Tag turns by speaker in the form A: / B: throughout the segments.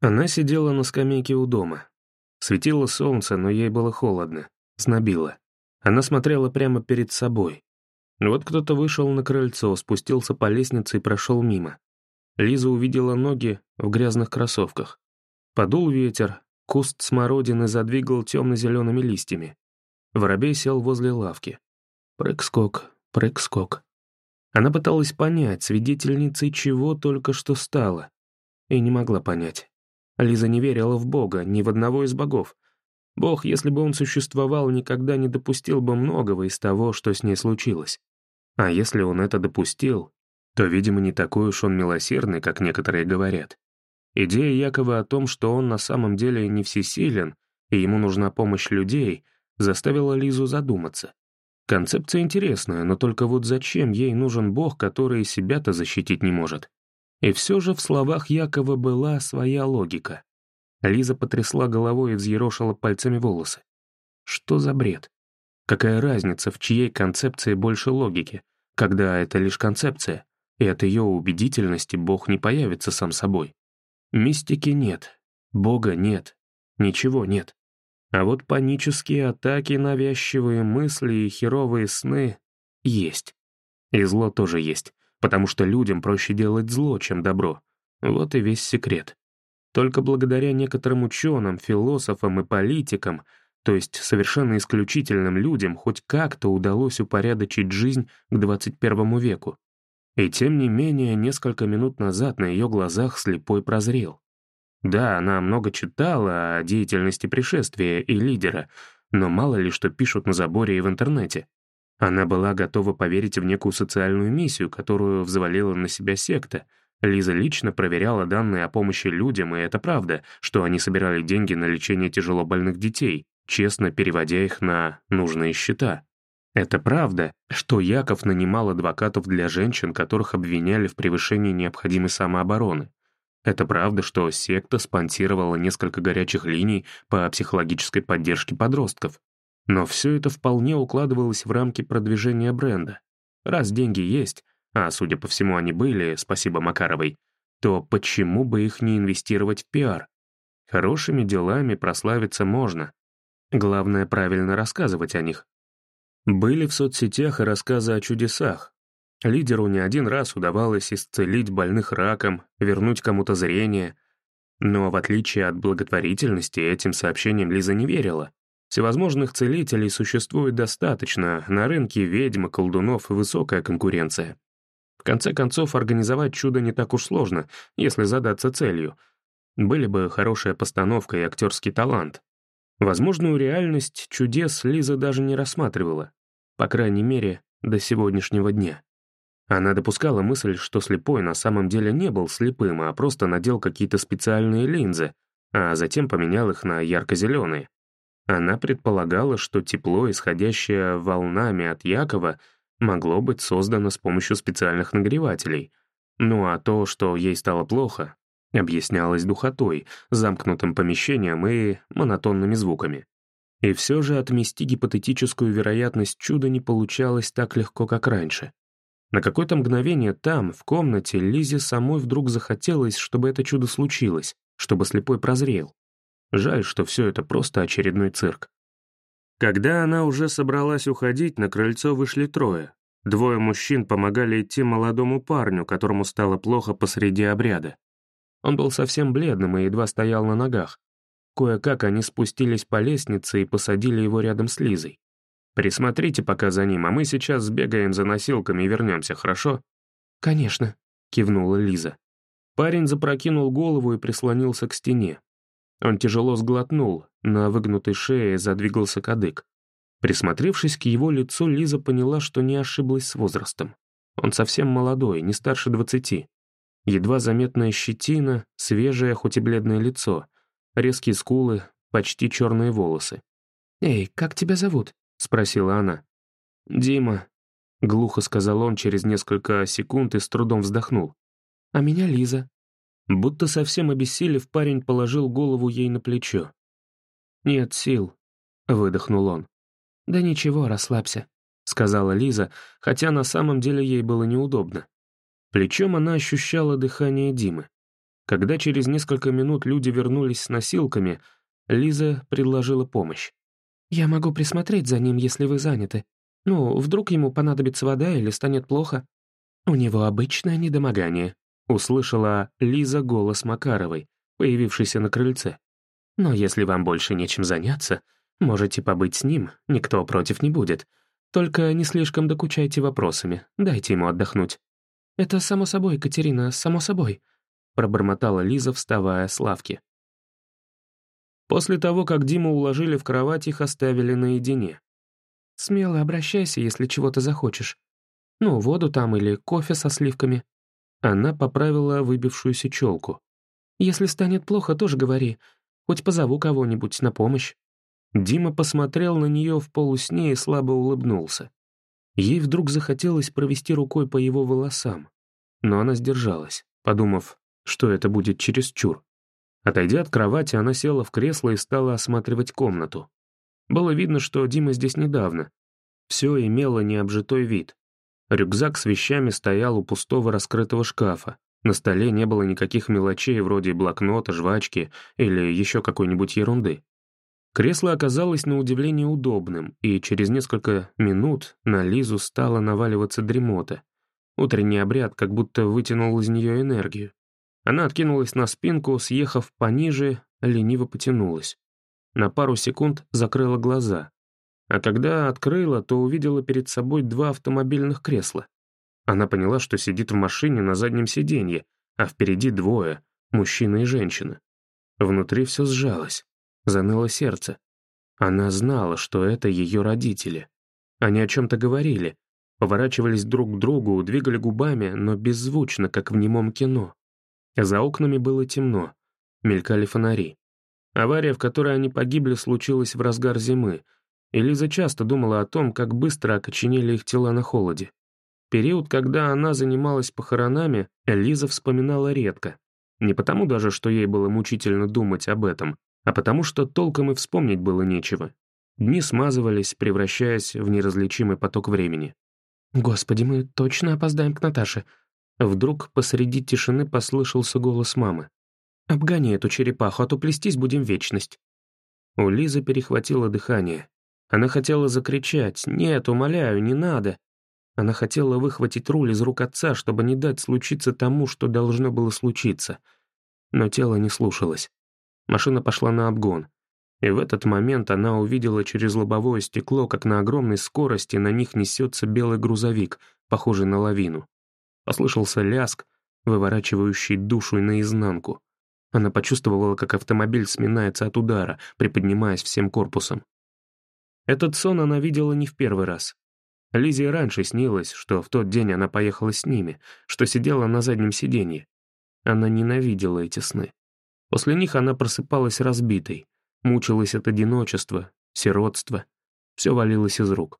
A: Она сидела на скамейке у дома. Светило солнце, но ей было холодно, знобило. Она смотрела прямо перед собой. Вот кто-то вышел на крыльцо, спустился по лестнице и прошел мимо. Лиза увидела ноги в грязных кроссовках. Подул ветер, куст смородины задвигал темно-зелеными листьями. Воробей сел возле лавки. Прыг-скок, прыг-скок. Она пыталась понять, свидетельницей чего только что стала, и не могла понять. Лиза не верила в Бога, ни в одного из богов. Бог, если бы он существовал, никогда не допустил бы многого из того, что с ней случилось. А если он это допустил, то, видимо, не такой уж он милосердный, как некоторые говорят. Идея Якова о том, что он на самом деле не всесилен, и ему нужна помощь людей, заставила Лизу задуматься. Концепция интересная, но только вот зачем ей нужен Бог, который себя-то защитить не может? И все же в словах Якова была своя логика. Лиза потрясла головой и взъерошила пальцами волосы. Что за бред? Какая разница, в чьей концепции больше логики, когда это лишь концепция, и от ее убедительности Бог не появится сам собой? Мистики нет, Бога нет, ничего нет. А вот панические атаки, навязчивые мысли и херовые сны есть. И зло тоже есть потому что людям проще делать зло, чем добро. Вот и весь секрет. Только благодаря некоторым ученым, философам и политикам, то есть совершенно исключительным людям, хоть как-то удалось упорядочить жизнь к 21 веку. И тем не менее, несколько минут назад на ее глазах слепой прозрел. Да, она много читала о деятельности пришествия и лидера, но мало ли что пишут на заборе и в интернете. Она была готова поверить в некую социальную миссию, которую взвалила на себя секта. Лиза лично проверяла данные о помощи людям, и это правда, что они собирали деньги на лечение тяжело больных детей, честно переводя их на нужные счета. Это правда, что Яков нанимал адвокатов для женщин, которых обвиняли в превышении необходимой самообороны. Это правда, что секта спонсировала несколько горячих линий по психологической поддержке подростков. Но все это вполне укладывалось в рамки продвижения бренда. Раз деньги есть, а, судя по всему, они были, спасибо Макаровой, то почему бы их не инвестировать в пиар? Хорошими делами прославиться можно. Главное, правильно рассказывать о них. Были в соцсетях и рассказы о чудесах. Лидеру не один раз удавалось исцелить больных раком, вернуть кому-то зрение. Но в отличие от благотворительности, этим сообщениям Лиза не верила. Всевозможных целителей существует достаточно, на рынке ведьм и колдунов высокая конкуренция. В конце концов, организовать чудо не так уж сложно, если задаться целью. Были бы хорошая постановка и актерский талант. Возможную реальность чудес Лиза даже не рассматривала, по крайней мере, до сегодняшнего дня. Она допускала мысль, что слепой на самом деле не был слепым, а просто надел какие-то специальные линзы, а затем поменял их на ярко-зеленые. Она предполагала, что тепло, исходящее волнами от Якова, могло быть создано с помощью специальных нагревателей. Ну а то, что ей стало плохо, объяснялось духотой, замкнутым помещением и монотонными звуками. И все же отмести гипотетическую вероятность чуда не получалось так легко, как раньше. На какое-то мгновение там, в комнате, Лизе самой вдруг захотелось, чтобы это чудо случилось, чтобы слепой прозрел. Жаль, что все это просто очередной цирк. Когда она уже собралась уходить, на крыльцо вышли трое. Двое мужчин помогали идти молодому парню, которому стало плохо посреди обряда. Он был совсем бледным и едва стоял на ногах. Кое-как они спустились по лестнице и посадили его рядом с Лизой. «Присмотрите пока за ним, а мы сейчас сбегаем за носилками и вернемся, хорошо?»
B: «Конечно», — кивнула Лиза.
A: Парень запрокинул голову и прислонился к стене. Он тяжело сглотнул, на выгнутой шее задвигался кадык. Присмотревшись к его лицу, Лиза поняла, что не ошиблась с возрастом. Он совсем молодой, не старше двадцати. Едва заметная щетина, свежее, хоть и бледное лицо, резкие скулы, почти черные волосы.
B: «Эй, как тебя зовут?» — спросила она.
A: «Дима», — глухо сказал он через несколько секунд и с трудом вздохнул.
B: «А меня Лиза»,
A: Будто совсем обессилев, парень положил голову ей на плечо. «Нет сил», — выдохнул он.
B: «Да ничего, расслабься», —
A: сказала Лиза, хотя на самом деле ей было неудобно. Плечом она ощущала дыхание Димы. Когда через несколько минут люди вернулись с носилками, Лиза предложила помощь.
B: «Я могу присмотреть за ним, если вы заняты. Ну, вдруг ему понадобится вода или станет плохо?» «У него обычное недомогание», — услышала Лиза голос Макаровой, появившейся на крыльце. «Но если вам больше нечем заняться, можете побыть с ним, никто против не будет. Только не слишком докучайте вопросами, дайте ему отдохнуть». «Это само собой, Катерина, само собой», — пробормотала Лиза, вставая с лавки.
A: После того, как Диму уложили в кровать, их оставили наедине.
B: «Смело обращайся, если чего-то захочешь. Ну, воду там или кофе со сливками».
A: Она поправила выбившуюся челку.
B: «Если станет плохо, тоже говори. Хоть позову кого-нибудь на помощь».
A: Дима посмотрел на нее в полусне и слабо улыбнулся. Ей вдруг захотелось провести рукой по его волосам, но она сдержалась, подумав, что это будет чересчур. Отойдя от кровати, она села в кресло и стала осматривать комнату. Было видно, что Дима здесь недавно. Все имело необжитой вид. Рюкзак с вещами стоял у пустого раскрытого шкафа. На столе не было никаких мелочей вроде блокнота, жвачки или еще какой-нибудь ерунды. Кресло оказалось на удивление удобным, и через несколько минут на Лизу стала наваливаться дремота. Утренний обряд как будто вытянул из нее энергию. Она откинулась на спинку, съехав пониже, лениво потянулась. На пару секунд закрыла глаза. А когда открыла, то увидела перед собой два автомобильных кресла. Она поняла, что сидит в машине на заднем сиденье, а впереди двое — мужчина и женщина. Внутри все сжалось, заныло сердце. Она знала, что это ее родители. Они о чем-то говорили, поворачивались друг к другу, двигали губами, но беззвучно, как в немом кино. За окнами было темно, мелькали фонари. Авария, в которой они погибли, случилась в разгар зимы, и Лиза часто думала о том, как быстро окоченели их тела на холоде. Период, когда она занималась похоронами, Лиза вспоминала редко. Не потому даже, что ей было мучительно думать об этом, а потому что толком и вспомнить было нечего. Дни смазывались, превращаясь в неразличимый поток времени.
B: «Господи, мы точно опоздаем к Наташе»,
A: Вдруг посреди тишины послышался голос мамы.
B: «Обгони эту черепаху, а то плестись будем вечность».
A: У Лизы перехватило дыхание. Она хотела закричать «Нет, умоляю, не надо!» Она хотела выхватить руль из рук отца, чтобы не дать случиться тому, что должно было случиться. Но тело не слушалось. Машина пошла на обгон. И в этот момент она увидела через лобовое стекло, как на огромной скорости на них несется белый грузовик, похожий на лавину. Послышался ляск, выворачивающий душу наизнанку. Она почувствовала, как автомобиль сминается от удара, приподнимаясь всем корпусом. Этот сон она видела не в первый раз. Лизе раньше снилось, что в тот день она поехала с ними, что сидела на заднем сиденье. Она ненавидела эти сны. После них она просыпалась разбитой, мучилась от одиночества, сиротства. Все валилось из рук.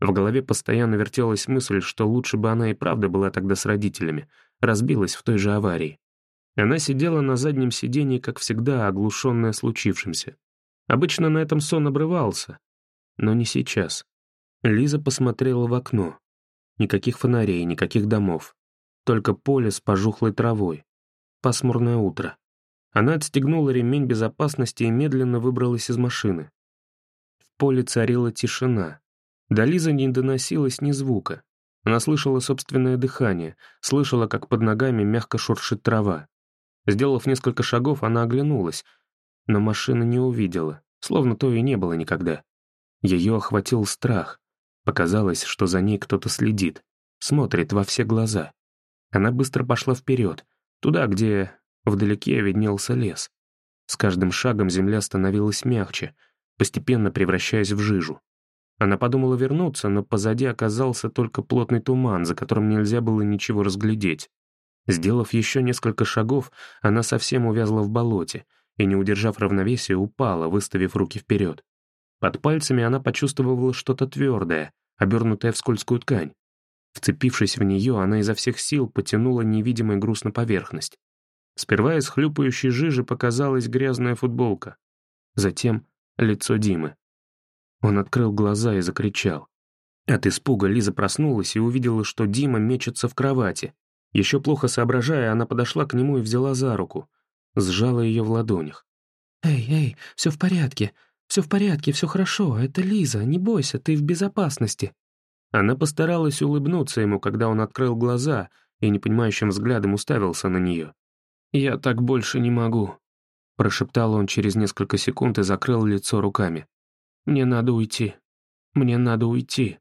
A: В голове постоянно вертелась мысль, что лучше бы она и правда была тогда с родителями, разбилась в той же аварии. Она сидела на заднем сиденье, как всегда, оглушенная случившимся. Обычно на этом сон обрывался, но не сейчас. Лиза посмотрела в окно. Никаких фонарей, никаких домов. Только поле с пожухлой травой. Пасмурное утро. Она отстегнула ремень безопасности и медленно выбралась из машины. В поле царила тишина, до Лизы не доносилось ни звука. Она слышала собственное дыхание, слышала, как под ногами мягко шуршит трава. Сделав несколько шагов, она оглянулась, но машины не увидела, словно то и не было никогда. Ее охватил страх. Показалось, что за ней кто-то следит, смотрит во все глаза. Она быстро пошла вперед, туда, где вдалеке виднелся лес. С каждым шагом земля становилась мягче, постепенно превращаясь в жижу. Она подумала вернуться, но позади оказался только плотный туман, за которым нельзя было ничего разглядеть. Сделав еще несколько шагов, она совсем увязла в болоте и, не удержав равновесия, упала, выставив руки вперед. Под пальцами она почувствовала что-то твердое, обернутое в скользкую ткань. Вцепившись в нее, она изо всех сил потянула невидимый груз на поверхность. Сперва из хлюпающей жижи показалась грязная футболка. Затем лицо Димы. Он открыл глаза и закричал. От испуга Лиза проснулась и увидела, что Дима мечется в кровати. Еще плохо соображая, она подошла к нему и взяла за руку, сжала ее в ладонях.
B: «Эй, эй, все в порядке, все в порядке, все хорошо, это Лиза, не бойся, ты в безопасности».
A: Она постаралась улыбнуться ему, когда он открыл глаза и непонимающим взглядом уставился на нее. «Я так больше не могу», — прошептал он через несколько секунд и закрыл лицо руками. «Мне надо уйти. Мне надо уйти».